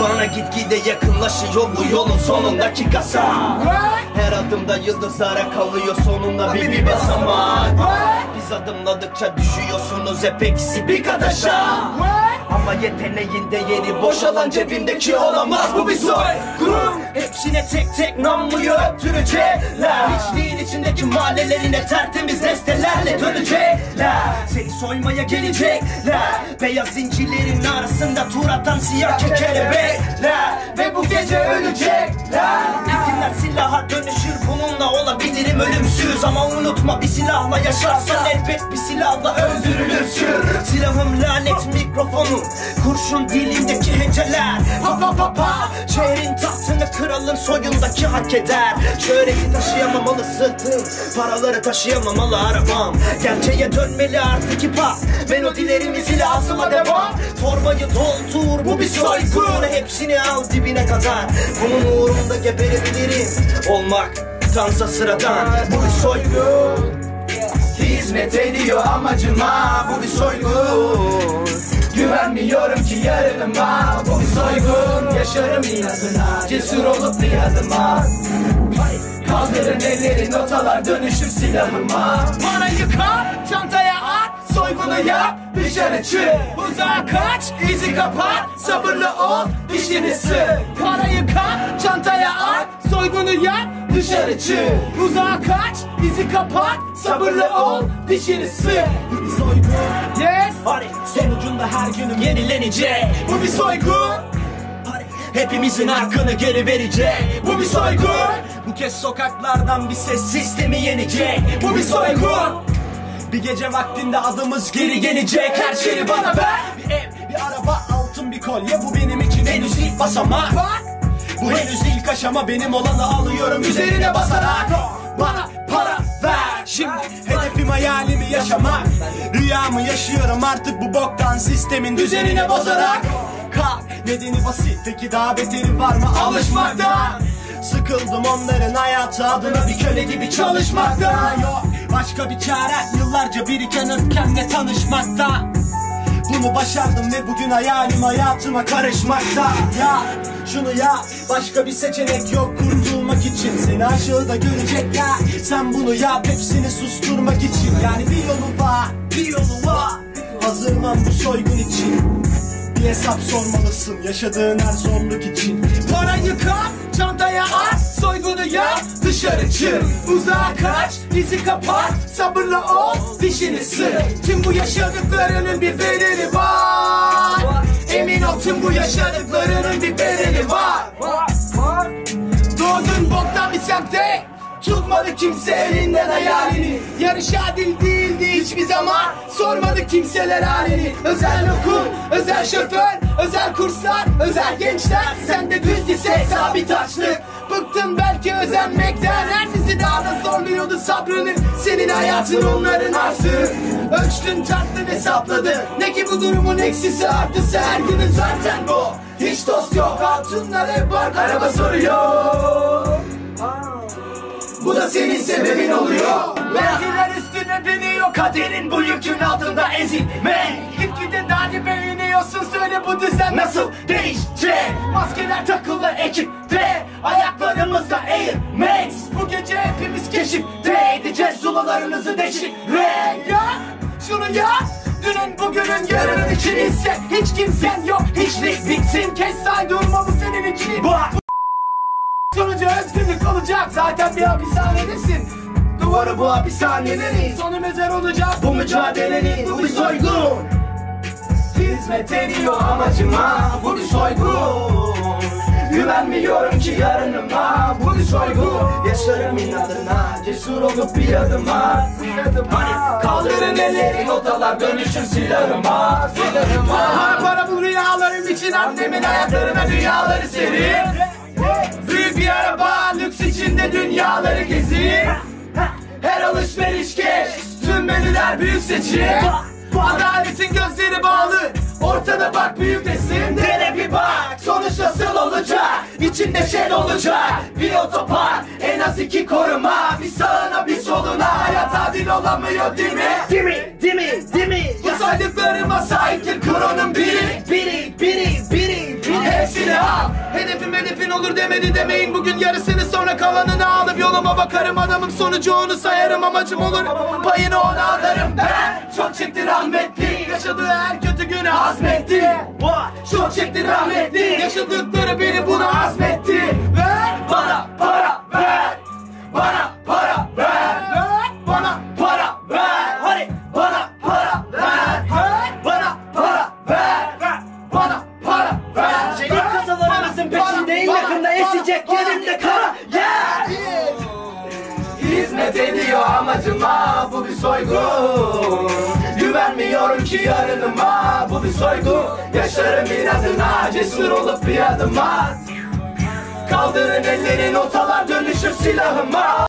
Bana gitgide yakınlaşıyor bu yolun sonundaki kasa Her adımda yıldızlara kalıyor sonunda bir bir basamak. Biz adımladıkça düşüyorsunuz hep eksi bir kat aşağı Ama yeteneğinde yeri boşalan cebimdeki olamaz. bu bir soygun Hepsine tek tek namluyu öptürecekler Hiçliğin içindeki mahallelerine tertemiz destelerle dönecekler. Seni soymaya gelecekler. Beyaz zincirlerin arasında tur atan siyah kelebekler Ve bu gece ölecekler. Ritimler silaha dönüşür bununla olabilirim ölümsüz. Ama unutma bir silahla yaşarsan elbet bir silahla öldürülürsün. Silahım lanet mikrofonum Kurşun dilimdeki heceler. Pa pa pa pa. Şehrin tahtını kralın soyundaki hak eder. Şöhreti taşıyamamalı sırtım Paraları taşıyamamalı arabam. Gerçeğe dönmeli artık hop Melodilerimiz ile asıla devam. Torbayı doldur bu bir soygun. Hepsini al dibine kadar. Bunun uğrunda geberebilirim Olmak tansa sıradan. Bu bir soygun Hizmet ediyor amacıma. Bu bir soygun Güvenmiyorum ki yarınıma. Bu bir soygun. Yaşarım inadına. Cesur olup bir adıma. Kaldırın elleri notalar dönüşür silahıma. Parayı kap, çantaya at, soygunu yap, dışarı çık. Uzağa kaç, izi kapat, sabırlı ol, dişini sık Parayı kap, çantaya at, soygunu yap, dışarı çık. Uzağa kaç, izi kapat, sabırlı ol, dişini sık. Bu bir soygun. Yes, Hani sonucunda her günüm yenilenecek. Bu bir soygun. Hepimizin hakkını geri verecek. Bu bir soygun. Bu kez sokaklardan bir ses sistemi yenecek. Bu bir soygun. Bir gece vaktinde adımız geri gelecek. Her şeyi bana ver. Bir ev, bir araba, altın bir kolye. Bu benim için henüz ilk basamak bu henüz ilk aşama benim olanı alıyorum. Üzerine basarak Bana para ver. Şimdi hedefim hayalimi yaşamak. Rüyamı yaşıyorum artık bu boktan sistemin düzenine basarak Kalk nedeni basit peki daha beteri var mı? Alışmaktan Sıkıldım onların hayatı adına bir köle gibi çalışmaktan Yok başka bir çare. Yıllarca biriken öfkemle tanışmaktan bunu başardım ve bugün hayalim hayatıma karışmakta. Ya şunu ya başka bir seçenek yok kurtulmak için. Seni aşağıda görecekler sen bunu yap hepsini susturmak için. Yani bir yolu var bir yolu var. Hazırlan bu soygun için. Bir hesap sormalısın yaşadığın her zorluk için. Parayı kap, çantaya at, soygunu yap, dışarı çık. Uzağa kaç, izi kapat, sabırlı ol, dişini sık Tüm bu yaşadıklarının bir bedeli var. Emin ol tüm bu yaşadıklarının bir bedeli var. Doğdun boktan bir semtte Tutmadı kimse elinden hayalini. Yarış adil değildi hiçbir zaman. Sormadı kimseler halini. Özel okul, özel şoför Özel kurslar, özel gençler. Sende düz lise, sabit açlık. Bıktın belki özenmekten. Her dizi daha da zorluyordu sabrını. Senin hayatın onların artı Ölçtün tarttın hesapladın. Ne ki bu durumun eksisi artısı Her günün zaten bu. Hiç dost yok hatunlar hep var. Araba soruyor bu da senin sebebin oluyor. Vergiler üstüne biniyor Kaderin bu yükün altında ezilme Gitgide daha beğeniyorsun Söyle bu düzen nasıl? Değişecek. Maskeler takılı ekipte Ayaklarımızda Air Max Bu gece hepimiz keşifte Edeceğiz zulalarınızı deşifre Ya şunu yaz Dünün bugünün yarının için ise Hiç kimsen yok hiçlik bitsin. Kes say durma bu senin için. Bak Sonucu özgürlük olacak. Zaten bir hapishanedesin. Duvarı bu hapishanenin Sonu mezar olacak. Bu mücadelenin Bu bir soygun. Hizmet ediyor amacıma Bu bir soygun. Güvenmiyorum ki yarınıma Bu bir soygun. Yaşarım inadına Cesur olup bir adıma. Hani kaldırın elleri notalar dönüşür silahıma Silahıma. Para para bu rüyalarım için annemin ayaklarına dünyaları Büyük bir araba lüks içinde dünyaları gezip Her alışveriş geç Tüm menüler büyük seçim. Adaletin gözleri bağlı Ortada bak büyük resim. Dene bir bak Sonuç nasıl olacak? İçinde şen olacak Bir otopark En az iki koruma. Bir sağına bir soluna Hayat adil olamıyor değil mi? Dimi, dimi, dimi Bu saydıklarıma sahiptir kronun Hedefim hedefin olur demedi demeyin. Bugün yarısını sonra kalanını alıp yoluma bakarım. Adamım sonucu onu sayarım amacım olur. Payını ona atarım. Ben Çok çekti rahmetli. Yaşadığı her kötü günü hazmetti Çok çekti rahmetli. Yaşadıkları beni buna azmetti peşindeyim Yakında esecek yerimde kara yer. Hizmet ediyor amacıma bu bir soygun. Güvenmiyorum ki yarınıma bu bir soygun. Yaşarım inadına cesur olup bir adım at Kaldırın elleri notalar dönüşür silahıma